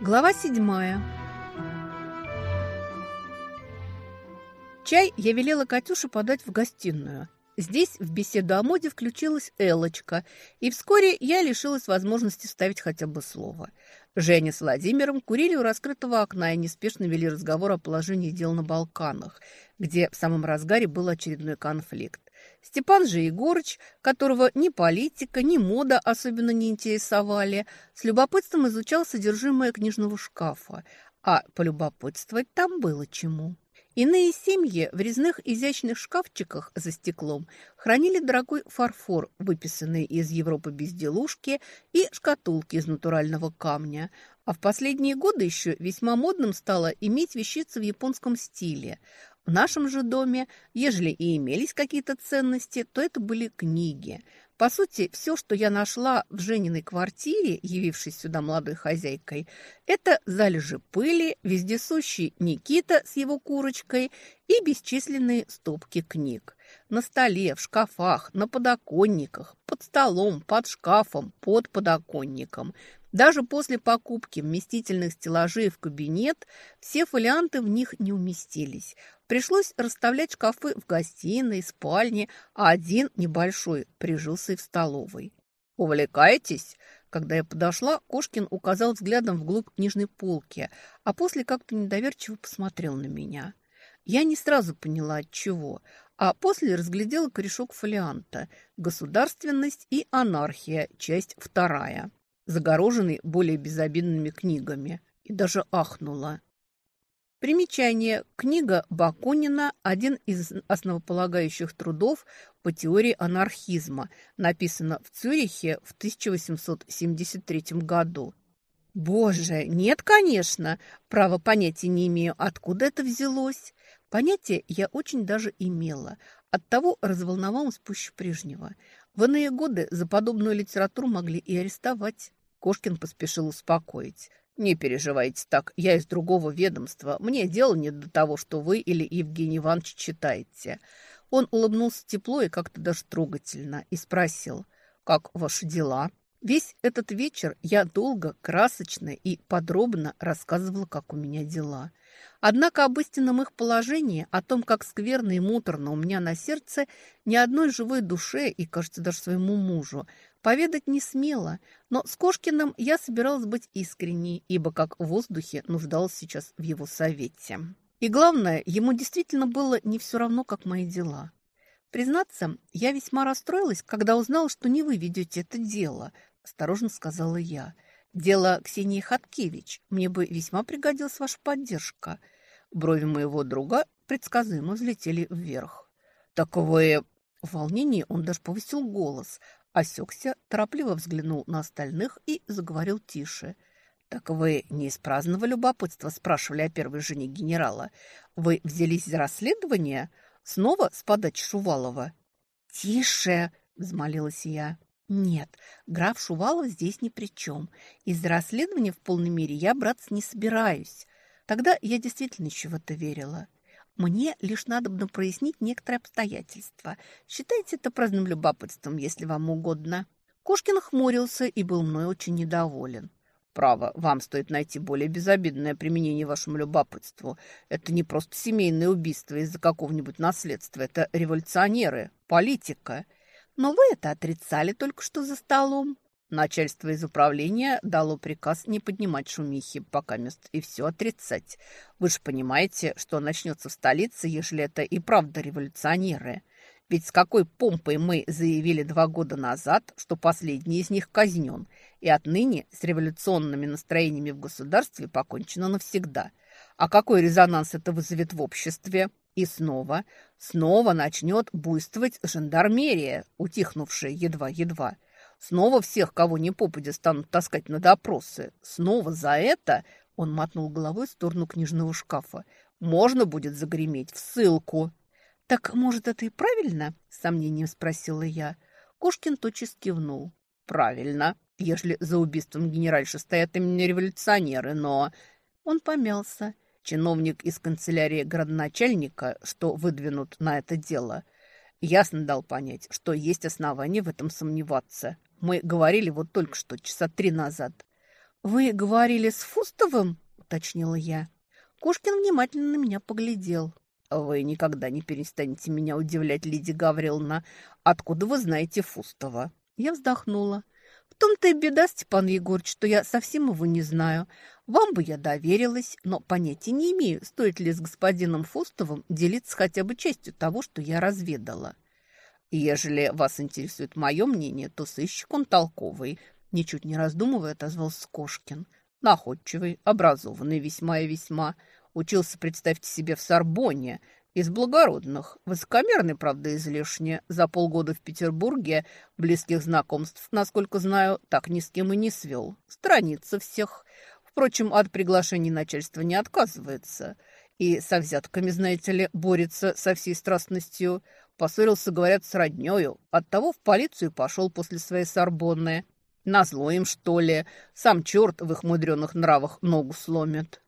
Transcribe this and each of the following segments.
Глава седьмая. Чай я велела Катюше подать в гостиную. Здесь в беседу о моде включилась Элочка, и вскоре я лишилась возможности ставить хотя бы слово. Женя с Владимиром курили у раскрытого окна и неспешно вели разговор о положении дел на Балканах, где в самом разгаре был очередной конфликт. Степан же Егорыч, которого ни политика, ни мода особенно не интересовали, с любопытством изучал содержимое книжного шкафа, а полюбопытствовать там было чему. Иные семьи в резных изящных шкафчиках за стеклом хранили дорогой фарфор, выписанный из Европы безделушки и шкатулки из натурального камня. А в последние годы еще весьма модным стало иметь вещицы в японском стиле. В нашем же доме, ежели и имелись какие-то ценности, то это были книги. По сути, все, что я нашла в Жениной квартире, явившись сюда молодой хозяйкой, это залежи пыли, вездесущий Никита с его курочкой и бесчисленные стопки книг. На столе, в шкафах, на подоконниках, под столом, под шкафом, под подоконником. Даже после покупки вместительных стеллажей в кабинет все фолианты в них не уместились. Пришлось расставлять шкафы в гостиной, спальне, а один небольшой прижился и в столовой. «Увлекаетесь?» Когда я подошла, Кошкин указал взглядом вглубь книжной полки, а после как-то недоверчиво посмотрел на меня. Я не сразу поняла, от чего, а после разглядела корешок фолианта «Государственность и анархия. Часть вторая», загороженный более безобидными книгами, и даже ахнула. Примечание. Книга Бакунина – один из основополагающих трудов по теории анархизма, написана в Цюрихе в 1873 году. Боже, нет, конечно, право понятия не имею, откуда это взялось. Понятие я очень даже имела, оттого разволновалась пуще прежнего. В иные годы за подобную литературу могли и арестовать. Кошкин поспешил успокоить. «Не переживайте так, я из другого ведомства. Мне дело не до того, что вы или Евгений Иванович читаете». Он улыбнулся тепло и как-то даже трогательно и спросил, «Как ваши дела?» Весь этот вечер я долго, красочно и подробно рассказывала, как у меня дела. Однако об истинном их положении, о том, как скверно и муторно у меня на сердце, ни одной живой душе и, кажется, даже своему мужу, Поведать не смело, но с Кошкиным я собиралась быть искренней, ибо как в воздухе нуждалась сейчас в его совете. И главное, ему действительно было не все равно, как мои дела. Признаться, я весьма расстроилась, когда узнала, что не вы ведете это дело, осторожно сказала я. Дело Ксении Хаткевич. Мне бы весьма пригодилась ваша поддержка. Брови моего друга предсказуемо взлетели вверх. Так вы... В волнении он даже повысил голос, осекся, торопливо взглянул на остальных и заговорил тише. «Так вы не из праздного любопытства спрашивали о первой жене генерала. Вы взялись за расследование? Снова с подачи Шувалова?» «Тише!» – взмолилась я. «Нет, граф Шувалов здесь ни при чем. Из-за расследования в полной мере я браться не собираюсь. Тогда я действительно это верила. Мне лишь надо бы прояснить некоторые обстоятельства. Считайте это праздным любопытством, если вам угодно». Кошкин хмурился и был мной очень недоволен. «Право, вам стоит найти более безобидное применение вашему любопытству. Это не просто семейное убийство из-за какого-нибудь наследства. Это революционеры, политика. Но вы это отрицали только что за столом». Начальство из управления дало приказ не поднимать шумихи пока мест и все отрицать. Вы же понимаете, что начнется в столице, если это и правда революционеры. Ведь с какой помпой мы заявили два года назад, что последний из них казнен, и отныне с революционными настроениями в государстве покончено навсегда. А какой резонанс это вызовет в обществе? И снова, снова начнет буйствовать жандармерия, утихнувшая едва-едва. Снова всех, кого не попадя, станут таскать на допросы. Снова за это, он мотнул головой в сторону книжного шкафа, можно будет загреметь в ссылку. «Так, может, это и правильно?» – с сомнением спросила я. Кошкин тотчас кивнул. «Правильно, ежели за убийством генеральши стоят именно революционеры, но...» Он помялся. Чиновник из канцелярии городоначальника, что выдвинут на это дело, ясно дал понять, что есть основания в этом сомневаться. Мы говорили вот только что, часа три назад. «Вы говорили с Фустовым?» – уточнила я. Кошкин внимательно на меня поглядел. «Вы никогда не перестанете меня удивлять, Лидия Гавриловна. Откуда вы знаете Фустова?» Я вздохнула. «В том-то и беда, Степан Егорович, что я совсем его не знаю. Вам бы я доверилась, но понятия не имею, стоит ли с господином Фустовым делиться хотя бы частью того, что я разведала. Ежели вас интересует мое мнение, то сыщик он толковый». Ничуть не раздумывая, отозвался Кошкин. Находчивый, образованный весьма и весьма. Учился, представьте себе, в Сорбонне. Из благородных. Высокомерный, правда, излишне. За полгода в Петербурге близких знакомств, насколько знаю, так ни с кем и не свел. Страница всех. Впрочем, от приглашений начальства не отказывается. И со взятками, знаете ли, борется со всей страстностью. Поссорился, говорят, с роднёю. Оттого в полицию пошел после своей Сорбонны. Назло им, что ли? Сам черт в их мудреных нравах ногу сломит.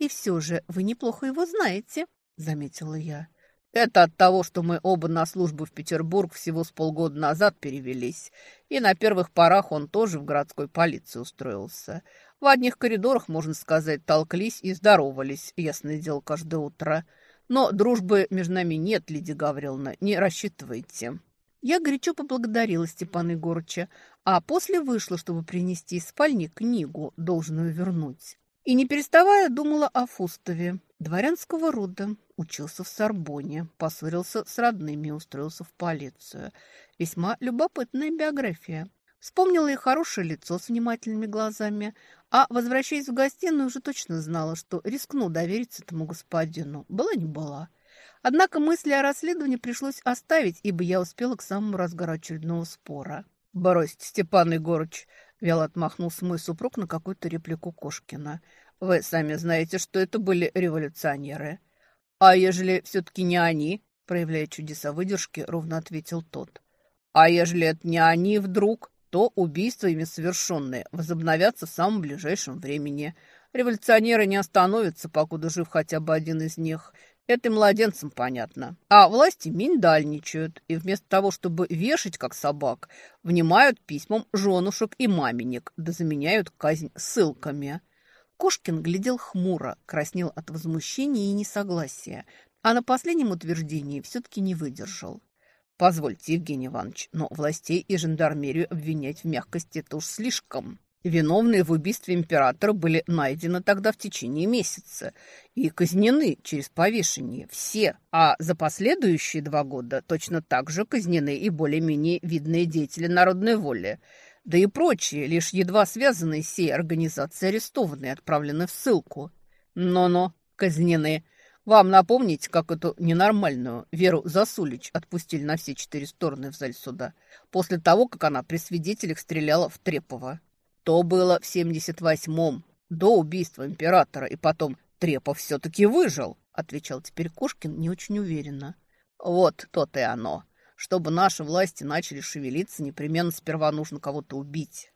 «И все же вы неплохо его знаете», — заметила я. «Это от того, что мы оба на службу в Петербург всего с полгода назад перевелись, и на первых порах он тоже в городской полиции устроился. В одних коридорах, можно сказать, толклись и здоровались, ясное дело, каждое утро. Но дружбы между нами нет, Лидия Гавриловна, не рассчитывайте». Я горячо поблагодарила Степана Егорыча, а после вышла, чтобы принести из спальни книгу, должную вернуть. И не переставая думала о Фустове, дворянского рода, учился в Сорбоне, поссорился с родными и устроился в полицию. Весьма любопытная биография. Вспомнила и хорошее лицо с внимательными глазами, а, возвращаясь в гостиную, уже точно знала, что рискну довериться этому господину. Была не была. Однако мысли о расследовании пришлось оставить, ибо я успела к самому разгару очередного спора. «Бросьте, Степан Егорыч!» — вяло отмахнулся мой супруг на какую-то реплику Кошкина. «Вы сами знаете, что это были революционеры». «А ежели все-таки не они?» — проявляя чудеса выдержки, ровно ответил тот. «А ежели это не они вдруг, то убийства ими совершенные возобновятся в самом ближайшем времени. Революционеры не остановятся, покуда жив хотя бы один из них. Это младенцам понятно. А власти миндальничают, и вместо того, чтобы вешать, как собак, внимают письмам женушек и маменек, да заменяют казнь ссылками. Кошкин глядел хмуро, краснел от возмущения и несогласия, а на последнем утверждении все-таки не выдержал. «Позвольте, Евгений Иванович, но властей и жандармерию обвинять в мягкости – это уж слишком». Виновные в убийстве императора были найдены тогда в течение месяца и казнены через повешение все, а за последующие два года точно так же казнены и более-менее видные деятели народной воли, да и прочие, лишь едва связанные с сей организацией арестованные, отправлены в ссылку. Но-но, казнены. Вам напомнить, как эту ненормальную Веру Засулич отпустили на все четыре стороны в зале суда, после того, как она при свидетелях стреляла в Трепова. То было в 78-м, до убийства императора, и потом Трепов все-таки выжил, отвечал теперь Кошкин не очень уверенно. Вот то-то и оно. Чтобы наши власти начали шевелиться, непременно сперва нужно кого-то убить.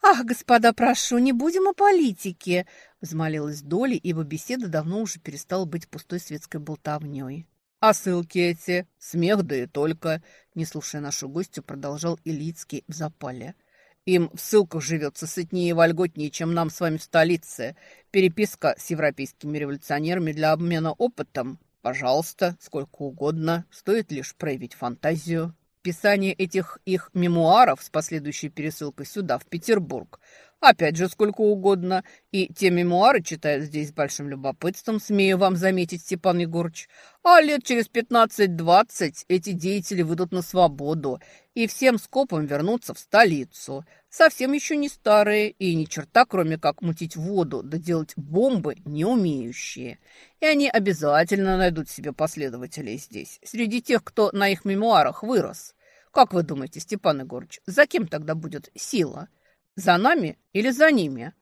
«Ах, господа, прошу, не будем о политике!» – взмолилась Доля, ибо беседа давно уже перестала быть пустой светской болтовней. «А ссылки эти? Смех, да и только!» – не слушая нашу гостью, продолжал Илицкий в запале – им в ссылках живется сытнее и вольготнее, чем нам с вами в столице. Переписка с европейскими революционерами для обмена опытом. Пожалуйста, сколько угодно. Стоит лишь проявить фантазию. Писание этих их мемуаров с последующей пересылкой сюда, в Петербург, Опять же, сколько угодно. И те мемуары читают здесь с большим любопытством, смею вам заметить, Степан Егорыч. А лет через пятнадцать-двадцать эти деятели выйдут на свободу и всем скопом вернутся в столицу. Совсем еще не старые и ни черта, кроме как мутить воду да делать бомбы, не умеющие. И они обязательно найдут себе последователей здесь, среди тех, кто на их мемуарах вырос. Как вы думаете, Степан Егорыч, за кем тогда будет сила?» За нами или за ними?»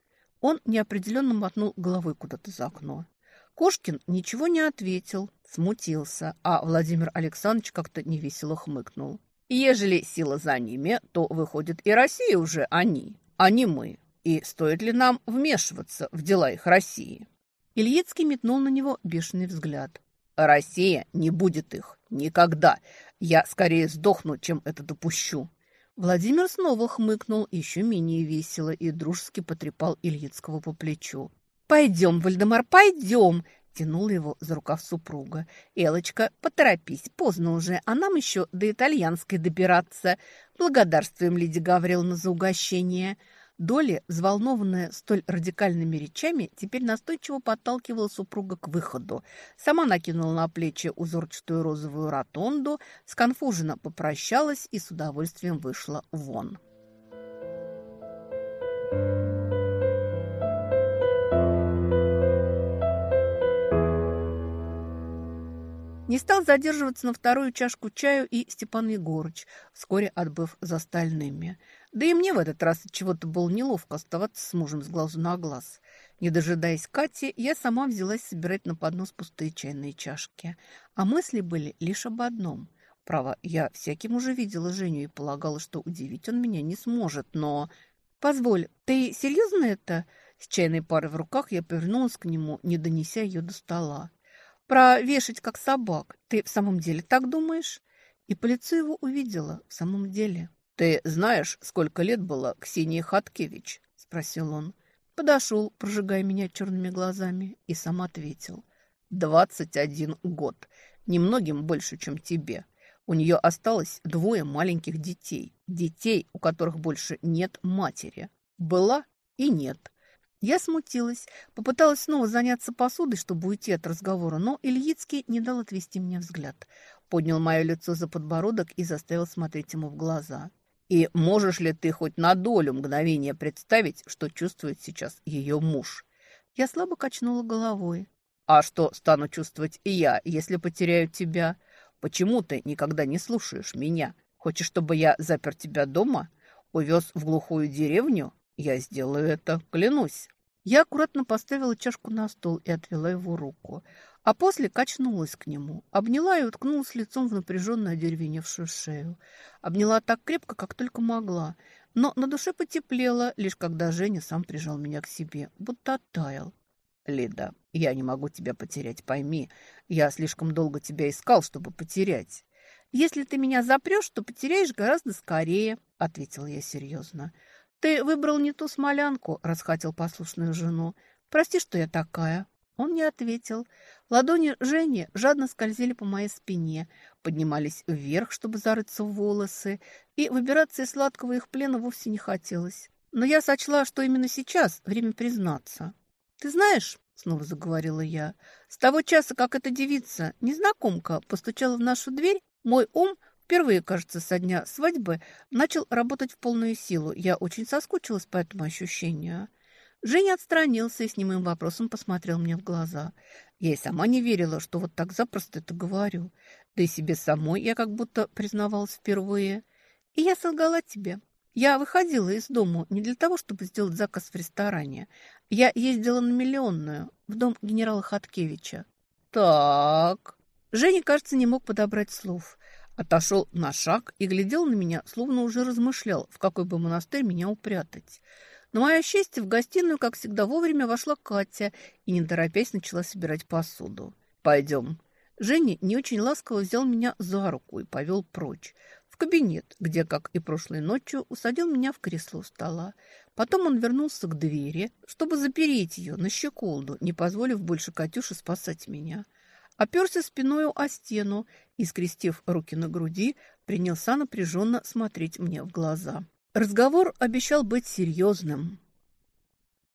Он неопределенно мотнул головой куда-то за окно. Кошкин ничего не ответил, смутился, а Владимир Александрович как-то невесело хмыкнул. «Ежели сила за ними, то, выходит, и Россия уже они, а не мы. И стоит ли нам вмешиваться в дела их России?» Ильицкий метнул на него бешеный взгляд. «Россия не будет их. Никогда. Я скорее сдохну, чем это допущу. Владимир снова хмыкнул, еще менее весело, и дружески потрепал Ильицкого по плечу. «Пойдем, Вальдемар, пойдем!» Тянула его за рукав супруга. «Элочка, поторопись, поздно уже, а нам еще до итальянской добираться. Благодарствуем, Лидия Гавриловна, за угощение». Доля, взволнованная столь радикальными речами, теперь настойчиво подталкивала супруга к выходу. Сама накинула на плечи узорчатую розовую ротонду, сконфуженно попрощалась и с удовольствием вышла вон. Не стал задерживаться на вторую чашку чаю и Степан Егорыч, вскоре отбыв за остальными. Да и мне в этот раз чего-то было неловко оставаться с мужем с глазу на глаз. Не дожидаясь Кати, я сама взялась собирать на поднос пустые чайные чашки. А мысли были лишь об одном. Право, я всяким уже видела Женю и полагала, что удивить он меня не сможет, но... «Позволь, ты серьезно это?» С чайной парой в руках я повернулась к нему, не донеся ее до стола. Про как собак. Ты в самом деле так думаешь? И по лицу его увидела. В самом деле. Ты знаешь, сколько лет было Ксении Хаткевич? Спросил он. Подошел, прожигая меня черными глазами, и сам ответил. «Двадцать один год. Немногим больше, чем тебе. У нее осталось двое маленьких детей. Детей, у которых больше нет матери. Была и нет. Я смутилась, попыталась снова заняться посудой, чтобы уйти от разговора, но Ильицкий не дал отвести мне взгляд. Поднял мое лицо за подбородок и заставил смотреть ему в глаза. «И можешь ли ты хоть на долю мгновения представить, что чувствует сейчас ее муж?» Я слабо качнула головой. «А что стану чувствовать и я, если потеряю тебя? Почему ты никогда не слушаешь меня? Хочешь, чтобы я запер тебя дома? Увез в глухую деревню? Я сделаю это, клянусь». Я аккуратно поставила чашку на стол и отвела его руку, а после качнулась к нему, обняла и уткнулась лицом в напряженную одеревеневшую шею. Обняла так крепко, как только могла, но на душе потеплело, лишь когда Женя сам прижал меня к себе, будто оттаял. «Лида, я не могу тебя потерять, пойми. Я слишком долго тебя искал, чтобы потерять». «Если ты меня запрешь, то потеряешь гораздо скорее», — ответила я серьезно. «Ты выбрал не ту смолянку», – расхатил послушную жену. «Прости, что я такая». Он не ответил. Ладони Жени жадно скользили по моей спине, поднимались вверх, чтобы зарыться в волосы, и выбираться из сладкого их плена вовсе не хотелось. Но я сочла, что именно сейчас время признаться. «Ты знаешь», — снова заговорила я, — «с того часа, как эта девица, незнакомка, постучала в нашу дверь, мой ум Впервые, кажется, со дня свадьбы начал работать в полную силу. Я очень соскучилась по этому ощущению. Женя отстранился и с немым вопросом посмотрел мне в глаза. Я и сама не верила, что вот так запросто это говорю. Да и себе самой я как будто признавалась впервые. И я солгала тебе. Я выходила из дому не для того, чтобы сделать заказ в ресторане. Я ездила на Миллионную, в дом генерала Хаткевича. Так... Женя, кажется, не мог подобрать слов. Отошел на шаг и глядел на меня, словно уже размышлял, в какой бы монастырь меня упрятать. На мое счастье, в гостиную, как всегда, вовремя вошла Катя и, не торопясь, начала собирать посуду. «Пойдем». Женя не очень ласково взял меня за руку и повел прочь, в кабинет, где, как и прошлой ночью, усадил меня в кресло у стола. Потом он вернулся к двери, чтобы запереть ее на щеколду, не позволив больше Катюше спасать меня оперся спиною о стену и, скрестив руки на груди, принялся напряженно смотреть мне в глаза. Разговор обещал быть серьезным.